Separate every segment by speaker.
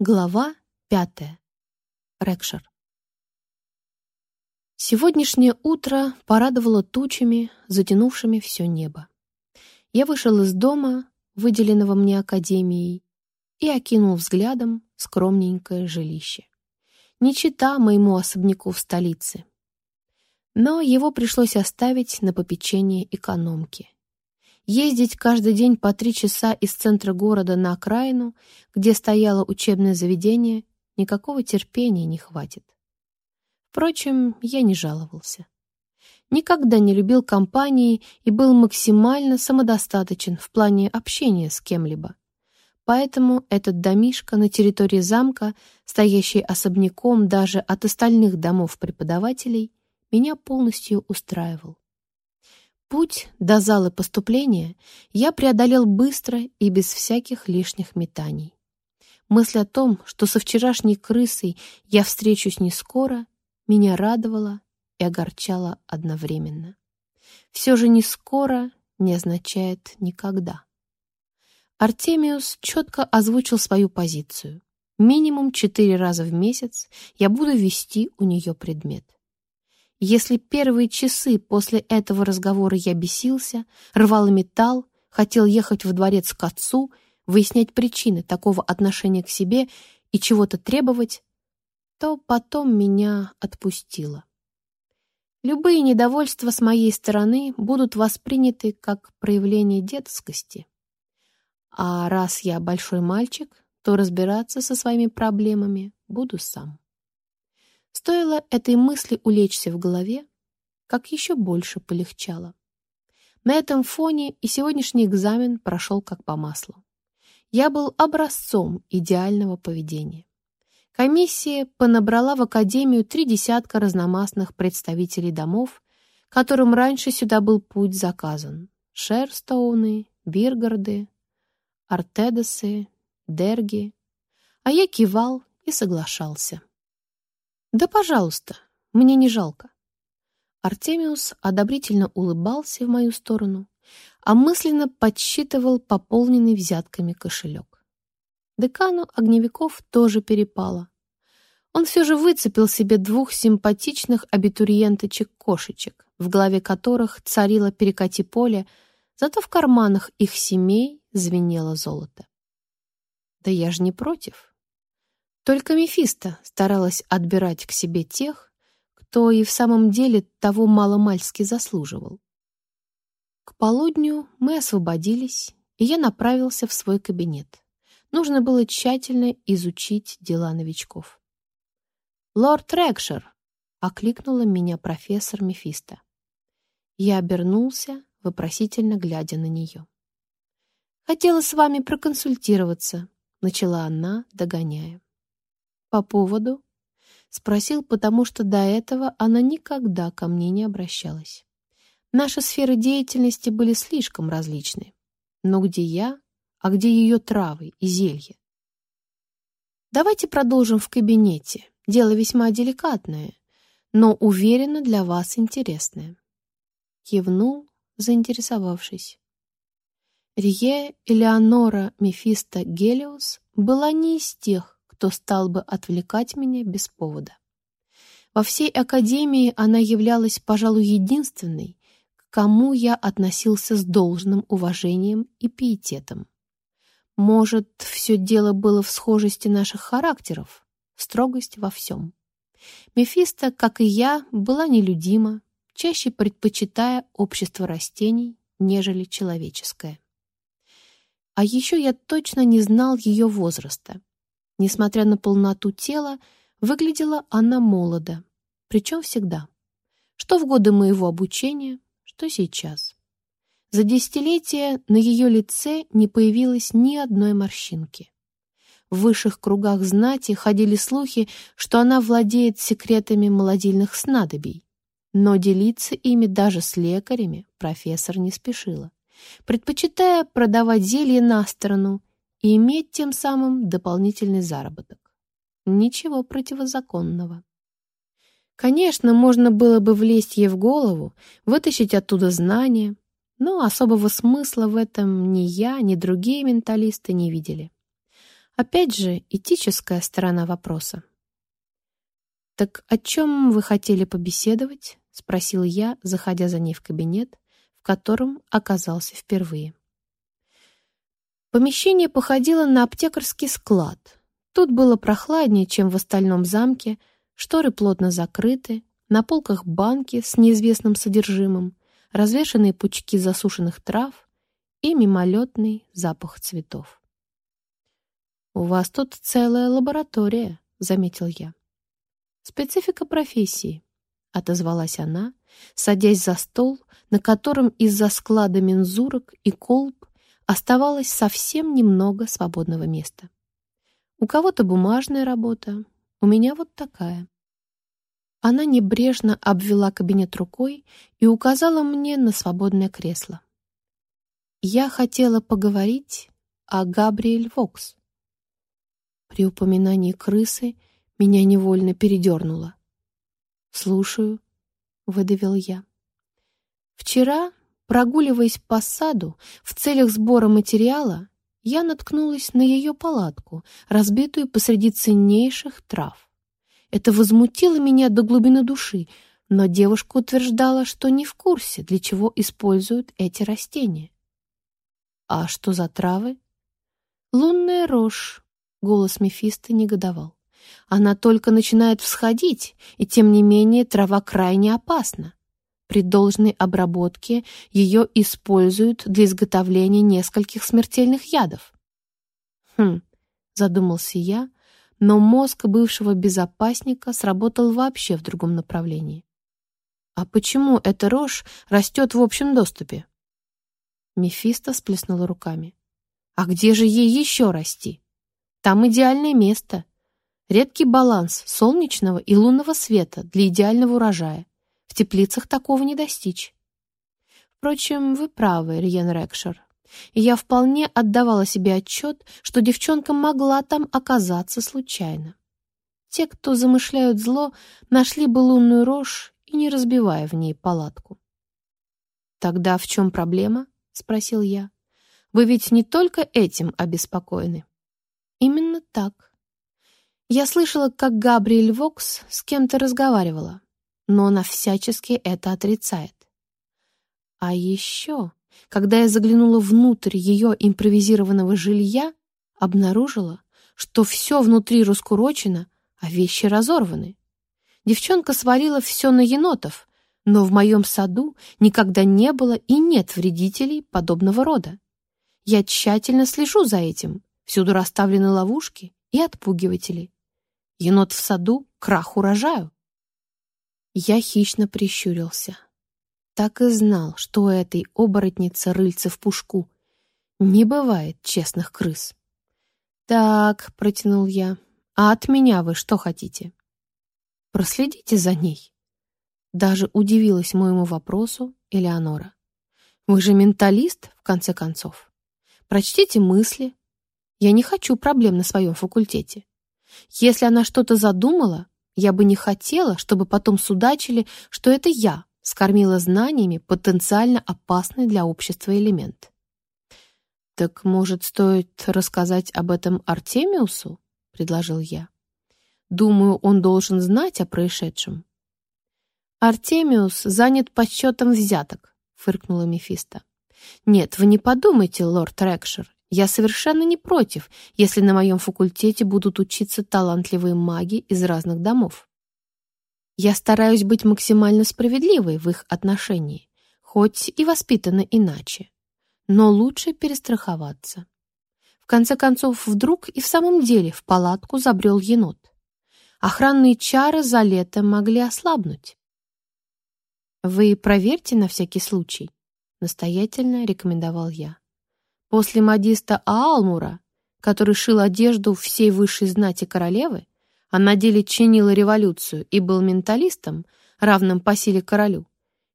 Speaker 1: Глава пятая. Рекшер. Сегодняшнее утро порадовало тучами, затянувшими все небо. Я вышел из дома, выделенного мне академией, и окинул взглядом скромненькое жилище. Не чита моему особняку в столице. Но его пришлось оставить на попечение экономки. Ездить каждый день по три часа из центра города на окраину, где стояло учебное заведение, никакого терпения не хватит. Впрочем, я не жаловался. Никогда не любил компании и был максимально самодостаточен в плане общения с кем-либо. Поэтому этот домишко на территории замка, стоящий особняком даже от остальных домов преподавателей, меня полностью устраивал. Путь до зала поступления я преодолел быстро и без всяких лишних метаний. Мысль о том, что со вчерашней крысой я встречусь не скоро, меня радовала и огорчала одновременно. Все же «не скоро» не означает «никогда». Артемиус четко озвучил свою позицию. Минимум четыре раза в месяц я буду вести у нее предмет. Если первые часы после этого разговора я бесился, рвал металл, хотел ехать в дворец к отцу, выяснять причины такого отношения к себе и чего-то требовать, то потом меня отпустило. Любые недовольства с моей стороны будут восприняты как проявление детскости. А раз я большой мальчик, то разбираться со своими проблемами буду сам. Стоило этой мысли улечься в голове, как еще больше полегчало. На этом фоне и сегодняшний экзамен прошел как по маслу. Я был образцом идеального поведения. Комиссия понабрала в Академию три десятка разномастных представителей домов, которым раньше сюда был путь заказан. Шерстоуны, Биргарды, Артедесы, Дерги. А я кивал и соглашался. «Да, пожалуйста, мне не жалко». Артемиус одобрительно улыбался в мою сторону, а мысленно подсчитывал пополненный взятками кошелек. Декану огневиков тоже перепало. Он все же выцепил себе двух симпатичных абитуриенточек-кошечек, в голове которых царило перекати поле, зато в карманах их семей звенело золото. Да я же не против. Только Мефисто старалась отбирать к себе тех, кто и в самом деле того маломальски заслуживал. К полудню мы освободились, и я направился в свой кабинет. Нужно было тщательно изучить дела новичков. «Лорд Рекшер!» — окликнула меня профессор Мефисто. Я обернулся, вопросительно глядя на нее. «Хотела с вами проконсультироваться», — начала она, догоняя. «По поводу?» — спросил, потому что до этого она никогда ко мне не обращалась. Наши сферы деятельности были слишком различны. Но где я, а где ее травы и зелья? Давайте продолжим в кабинете. Дело весьма деликатное, но, уверенно, для вас интересное. Кивнул, заинтересовавшись. Рие Элеонора Мефисто Гелиус была не из тех, кто стал бы отвлекать меня без повода. Во всей академии она являлась, пожалуй, единственной, к кому я относился с должным уважением и пиететом. Может, все дело было в схожести наших характеров, строгость во всем. Мефисто, как и я, была нелюдима, чаще предпочитая общество растений, нежели человеческое. А еще я точно не знал ее возраста — Несмотря на полноту тела, выглядела она молодо, причем всегда. Что в годы моего обучения, что сейчас. За десятилетия на ее лице не появилось ни одной морщинки. В высших кругах знати ходили слухи, что она владеет секретами молодильных снадобий. Но делиться ими даже с лекарями профессор не спешила, предпочитая продавать зелье на сторону и иметь тем самым дополнительный заработок. Ничего противозаконного. Конечно, можно было бы влезть ей в голову, вытащить оттуда знания, но особого смысла в этом ни я, ни другие менталисты не видели. Опять же, этическая сторона вопроса. «Так о чем вы хотели побеседовать?» — спросил я, заходя за ней в кабинет, в котором оказался впервые. Помещение походило на аптекарский склад. Тут было прохладнее, чем в остальном замке, шторы плотно закрыты, на полках банки с неизвестным содержимым, развешанные пучки засушенных трав и мимолетный запах цветов. «У вас тут целая лаборатория», — заметил я. «Специфика профессии», — отозвалась она, садясь за стол, на котором из-за склада мензурок и колб оставалось совсем немного свободного места. У кого-то бумажная работа, у меня вот такая. Она небрежно обвела кабинет рукой и указала мне на свободное кресло. Я хотела поговорить о Габриэль Вокс. При упоминании крысы меня невольно передернуло. «Слушаю», — выдавил я. «Вчера, прогуливаясь по саду в целях сбора материала, я наткнулась на ее палатку, разбитую посреди ценнейших трав. Это возмутило меня до глубины души, но девушка утверждала, что не в курсе, для чего используют эти растения. «А что за травы?» «Лунная рожь», Голос Мефисто негодовал. Она только начинает всходить, и тем не менее трава крайне опасна. При должной обработке ее используют для изготовления нескольких смертельных ядов. Хм, задумался я, но мозг бывшего безопасника сработал вообще в другом направлении. А почему эта рожь растет в общем доступе? Мефисто сплеснула руками. А где же ей еще расти? Там идеальное место. Редкий баланс солнечного и лунного света для идеального урожая. В теплицах такого не достичь. Впрочем, вы правы, Риен Рекшер. Я вполне отдавала себе отчет, что девчонка могла там оказаться случайно. Те, кто замышляют зло, нашли бы лунную рожь и не разбивая в ней палатку. «Тогда в чем проблема?» — спросил я. «Вы ведь не только этим обеспокоены». Именно так. Я слышала, как Габриэль Вокс с кем-то разговаривала, но она всячески это отрицает. А еще, когда я заглянула внутрь ее импровизированного жилья, обнаружила, что все внутри раскурочено, а вещи разорваны. Девчонка свалила все на енотов, но в моем саду никогда не было и нет вредителей подобного рода. Я тщательно слежу за этим, Всюду расставлены ловушки и отпугиватели. Енот в саду — крах урожаю. Я хищно прищурился. Так и знал, что у этой оборотницы рыльца в пушку. Не бывает честных крыс. «Так», — протянул я, — «а от меня вы что хотите?» «Проследите за ней». Даже удивилась моему вопросу Элеонора. «Вы же менталист, в конце концов. Прочтите мысли, я не хочу проблем на своем факультете. Если она что-то задумала, я бы не хотела, чтобы потом судачили, что это я скормила знаниями потенциально опасный для общества элемент. «Так, может, стоит рассказать об этом Артемиусу?» — предложил я. «Думаю, он должен знать о происшедшем». «Артемиус занят подсчетом взяток», — фыркнула Мефисто. «Нет, вы не подумайте, лорд Рекшер, я совершенно не против, если на моем факультете будут учиться талантливые маги из разных домов. Я стараюсь быть максимально справедливой в их отношении, хоть и воспитана иначе. Но лучше перестраховаться. В конце концов, вдруг и в самом деле в палатку забрел енот. Охранные чары за лето могли ослабнуть. «Вы проверьте на всякий случай», — настоятельно рекомендовал я. После модиста Аалмура, который шил одежду всей высшей знати королевы, а на деле чинил революцию и был менталистом, равным по силе королю,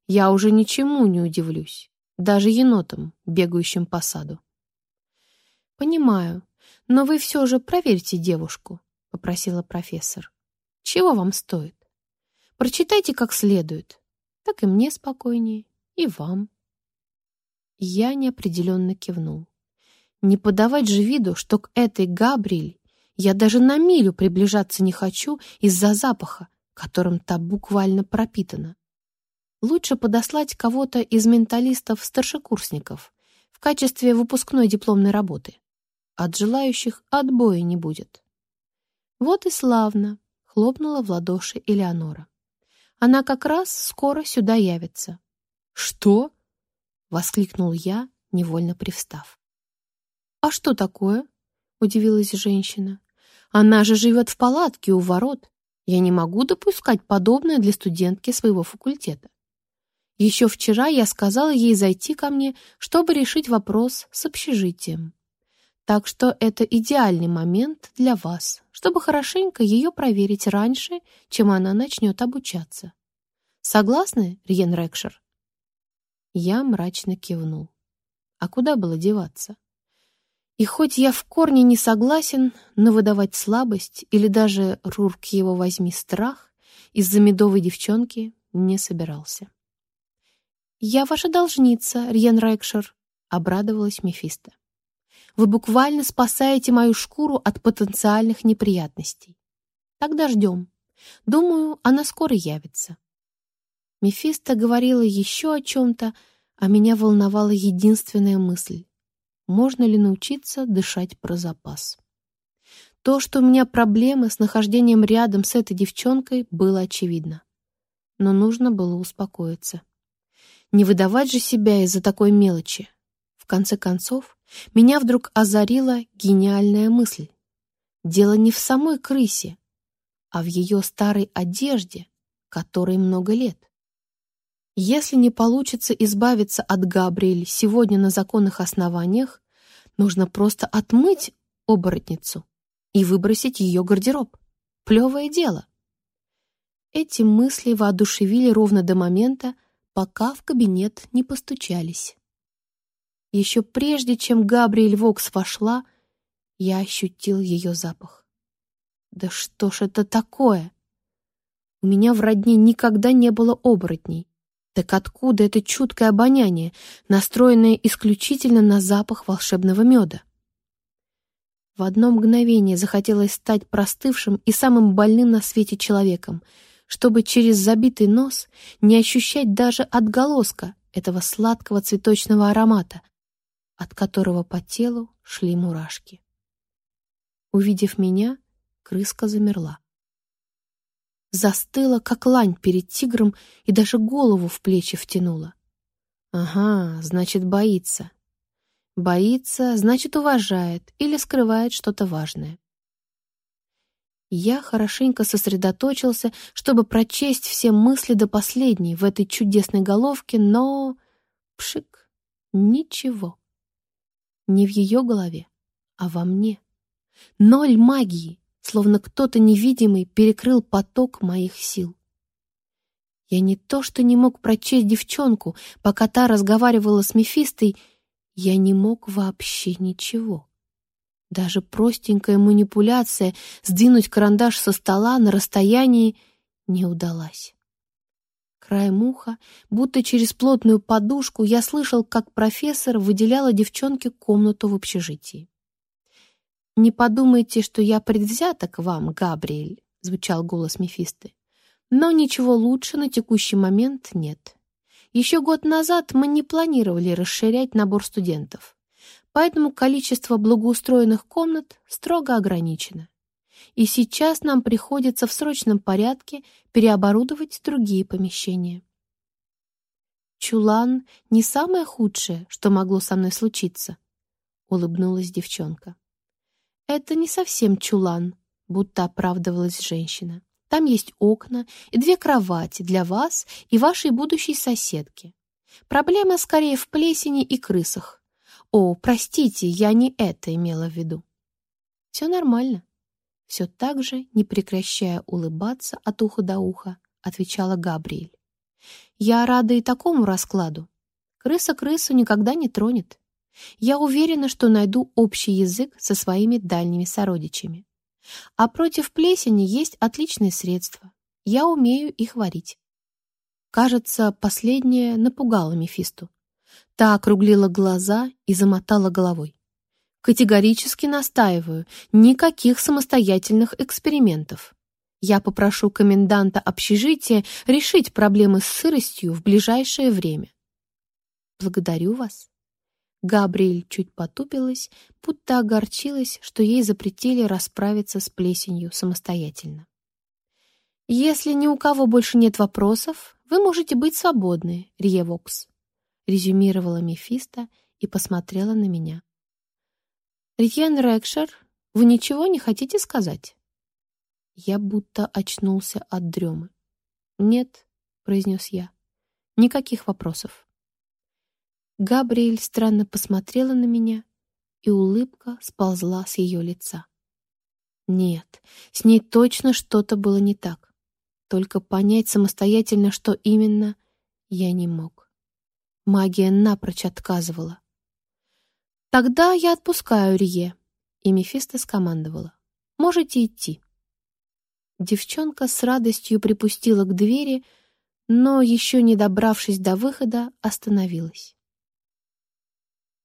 Speaker 1: я уже ничему не удивлюсь, даже енотам, бегающим по саду. «Понимаю, но вы все же проверьте девушку», — попросила профессор. «Чего вам стоит? Прочитайте как следует. Так и мне спокойнее, и вам». Я неопределенно кивнул. Не подавать же виду, что к этой Габриэль я даже на милю приближаться не хочу из-за запаха, которым та буквально пропитана. Лучше подослать кого-то из менталистов-старшекурсников в качестве выпускной дипломной работы. От желающих отбоя не будет. Вот и славно, хлопнула в ладоши Элеонора. Она как раз скоро сюда явится. Что? воскликнул я, невольно привстав. А что такое? удивилась женщина. Она же живет в палатке у ворот. Я не могу допускать подобное для студентки своего факультета. Еще вчера я сказала ей зайти ко мне, чтобы решить вопрос с общежитием. Так что это идеальный момент для вас, чтобы хорошенько ее проверить раньше, чем она начнет обучаться. Согласны, Риен Рекшер? Я мрачно кивнул. А куда было деваться? И хоть я в корне не согласен, но выдавать слабость или даже, Рурк его возьми, страх из-за медовой девчонки не собирался. «Я ваша должница, Риен Рекшер», — обрадовалась Мефисто. Вы буквально спасаете мою шкуру от потенциальных неприятностей. Тогда ждем. Думаю, она скоро явится. Мефисто говорила еще о чем-то, а меня волновала единственная мысль. Можно ли научиться дышать про запас? То, что у меня проблемы с нахождением рядом с этой девчонкой, было очевидно. Но нужно было успокоиться. Не выдавать же себя из-за такой мелочи. В конце концов, меня вдруг озарила гениальная мысль. Дело не в самой крысе, а в ее старой одежде, которой много лет. Если не получится избавиться от Габриэль сегодня на законных основаниях, нужно просто отмыть оборотницу и выбросить ее гардероб. Плевое дело. Эти мысли воодушевили ровно до момента, пока в кабинет не постучались. Еще прежде, чем Габриэль Вокс вошла, я ощутил ее запах. Да что ж это такое? У меня в родне никогда не было оборотней. Так откуда это чуткое обоняние, настроенное исключительно на запах волшебного меда? В одно мгновение захотелось стать простывшим и самым больным на свете человеком, чтобы через забитый нос не ощущать даже отголоска этого сладкого цветочного аромата, от которого по телу шли мурашки. Увидев меня, крыска замерла. Застыла, как лань перед тигром, и даже голову в плечи втянула. Ага, значит, боится. Боится, значит, уважает или скрывает что-то важное. Я хорошенько сосредоточился, чтобы прочесть все мысли до последней в этой чудесной головке, но... Пшик! Ничего. Не в ее голове, а во мне. Ноль магии, словно кто-то невидимый перекрыл поток моих сил. Я не то что не мог прочесть девчонку, пока та разговаривала с Мефистой, я не мог вообще ничего. Даже простенькая манипуляция сдвинуть карандаш со стола на расстоянии не удалась. Краем уха, будто через плотную подушку, я слышал, как профессор выделяла девчонке комнату в общежитии. «Не подумайте, что я предвзята к вам, Габриэль», — звучал голос Мефисты. «Но ничего лучше на текущий момент нет. Еще год назад мы не планировали расширять набор студентов, поэтому количество благоустроенных комнат строго ограничено и сейчас нам приходится в срочном порядке переоборудовать другие помещения. «Чулан — не самое худшее, что могло со мной случиться», — улыбнулась девчонка. «Это не совсем чулан», — будто оправдывалась женщина. «Там есть окна и две кровати для вас и вашей будущей соседки. Проблема скорее в плесени и крысах. О, простите, я не это имела в виду». «Все нормально», все так же, не прекращая улыбаться от уха до уха, отвечала Габриэль. «Я рада и такому раскладу. Крыса крысу никогда не тронет. Я уверена, что найду общий язык со своими дальними сородичами. А против плесени есть отличные средства. Я умею их варить». Кажется, последнее напугало Мефисту. Та округлила глаза и замотала головой. Категорически настаиваю, никаких самостоятельных экспериментов. Я попрошу коменданта общежития решить проблемы с сыростью в ближайшее время. Благодарю вас. Габриэль чуть потупилась, будто огорчилась, что ей запретили расправиться с плесенью самостоятельно. «Если ни у кого больше нет вопросов, вы можете быть свободны, Риевокс», резюмировала Мефисто и посмотрела на меня. «Риен Рекшер, вы ничего не хотите сказать?» Я будто очнулся от дремы. «Нет», — произнес я, — «никаких вопросов». Габриэль странно посмотрела на меня, и улыбка сползла с ее лица. Нет, с ней точно что-то было не так. Только понять самостоятельно, что именно, я не мог. Магия напрочь отказывала. «Тогда я отпускаю Рие», — и Мефисто скомандовала. «Можете идти». Девчонка с радостью припустила к двери, но, еще не добравшись до выхода, остановилась.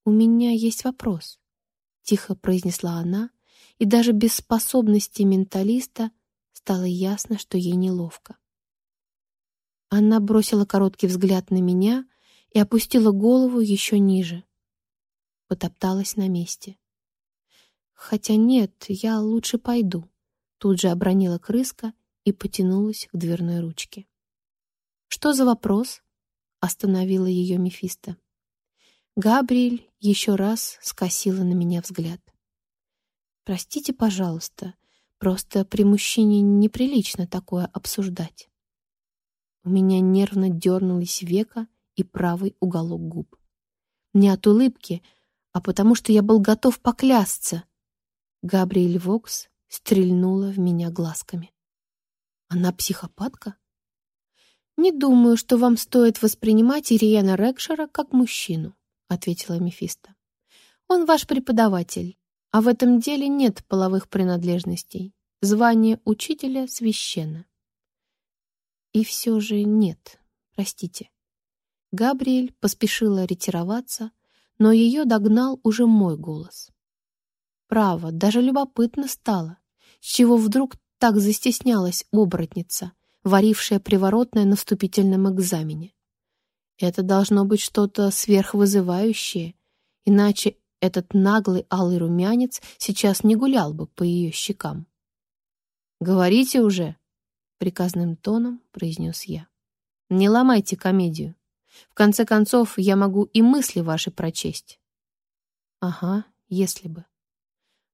Speaker 1: «У меня есть вопрос», — тихо произнесла она, и даже без способности менталиста стало ясно, что ей неловко. Она бросила короткий взгляд на меня и опустила голову еще ниже. Потопталась на месте. «Хотя нет, я лучше пойду», — тут же обронила крыска и потянулась к дверной ручке. «Что за вопрос?» — остановила ее Мефисто. Габриэль еще раз скосила на меня взгляд. «Простите, пожалуйста, просто при мужчине неприлично такое обсуждать». У меня нервно дернулись века и правый уголок губ. Не от улыбки, а потому что я был готов поклясться. Габриэль Вокс стрельнула в меня глазками. Она психопатка? Не думаю, что вам стоит воспринимать Ириена Рекшера как мужчину. — ответила Мефисто. «Он ваш преподаватель, а в этом деле нет половых принадлежностей. Звание учителя священно». И все же нет, простите. Габриэль поспешила ретироваться, но ее догнал уже мой голос. Право, даже любопытно стало, с чего вдруг так застеснялась оборотница, варившая приворотное на вступительном экзамене. Это должно быть что-то сверхвызывающее, иначе этот наглый алый румянец сейчас не гулял бы по ее щекам. «Говорите уже!» — приказным тоном произнес я. «Не ломайте комедию. В конце концов, я могу и мысли ваши прочесть». «Ага, если бы».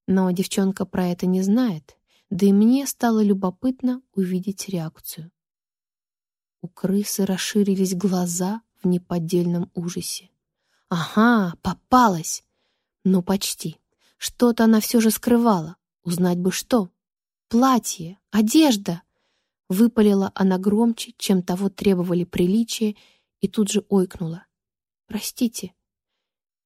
Speaker 1: Но девчонка про это не знает, да и мне стало любопытно увидеть реакцию. У крысы расширились глаза, в неподдельном ужасе. «Ага, попалась!» «Ну, почти. Что-то она все же скрывала. Узнать бы что. Платье, одежда!» Выпалила она громче, чем того требовали приличия, и тут же ойкнула. «Простите,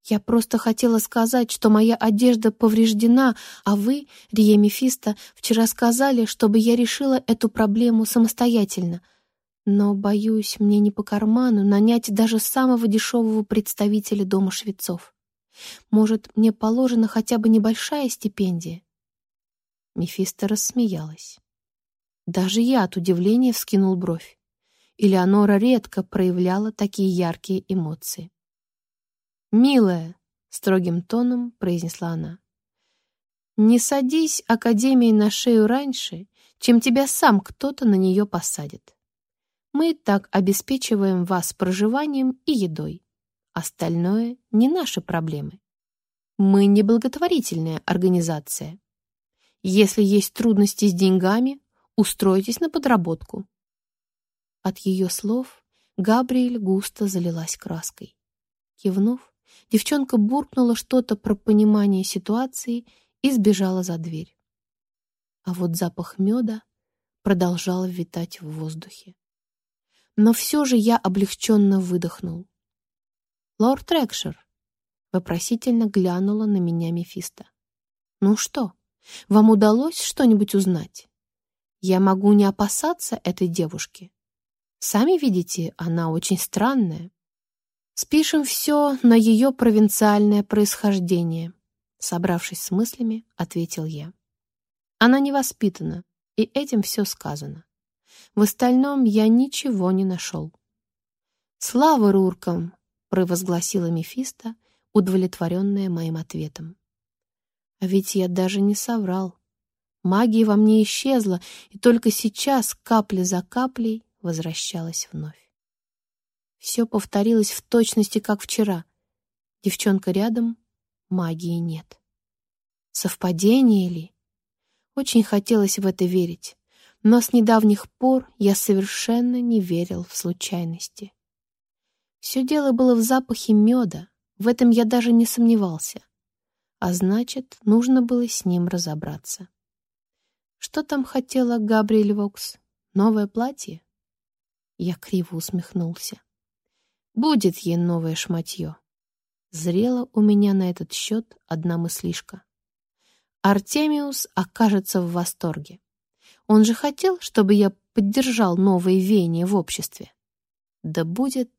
Speaker 1: я просто хотела сказать, что моя одежда повреждена, а вы, Рия Мефисто, вчера сказали, чтобы я решила эту проблему самостоятельно. Но, боюсь, мне не по карману нанять даже самого дешевого представителя дома швецов. Может, мне положена хотя бы небольшая стипендия?» Мефисто рассмеялась. Даже я от удивления вскинул бровь. Элеонора редко проявляла такие яркие эмоции. «Милая», — строгим тоном произнесла она, «не садись Академии на шею раньше, чем тебя сам кто-то на нее посадит. Мы так обеспечиваем вас проживанием и едой. Остальное не наши проблемы. Мы не благотворительная организация. Если есть трудности с деньгами, устройтесь на подработку. От ее слов Габриэль густо залилась краской. Кивнув, девчонка буркнула что-то про понимание ситуации и сбежала за дверь. А вот запах меда продолжал витать в воздухе но все же я облегченно выдохнул. «Лорд Рекшер», — вопросительно глянула на меня Мефисто. «Ну что, вам удалось что-нибудь узнать? Я могу не опасаться этой девушки. Сами видите, она очень странная. Спишем все на ее провинциальное происхождение», — Собравшись с мыслями, ответил я. Она не воспитана, и этим все сказано. В остальном я ничего не нашел. «Слава руркам!» — провозгласила Мефисто, удовлетворенная моим ответом. А ведь я даже не соврал. Магия во мне исчезла, и только сейчас, капля за каплей, возвращалась вновь. Все повторилось в точности, как вчера. Девчонка рядом, магии нет. Совпадение ли? Очень хотелось в это верить, но с недавних пор я совершенно не верил в случайности. Все дело было в запахе меда, в этом я даже не сомневался. А значит, нужно было с ним разобраться. Что там хотела Габриэль Вокс? Новое платье? Я криво усмехнулся. Будет ей новое шматье. Зрела у меня на этот счет одна мыслишка. Артемиус окажется в восторге. Он же хотел, чтобы я поддержал новые веяния в обществе. Да будет.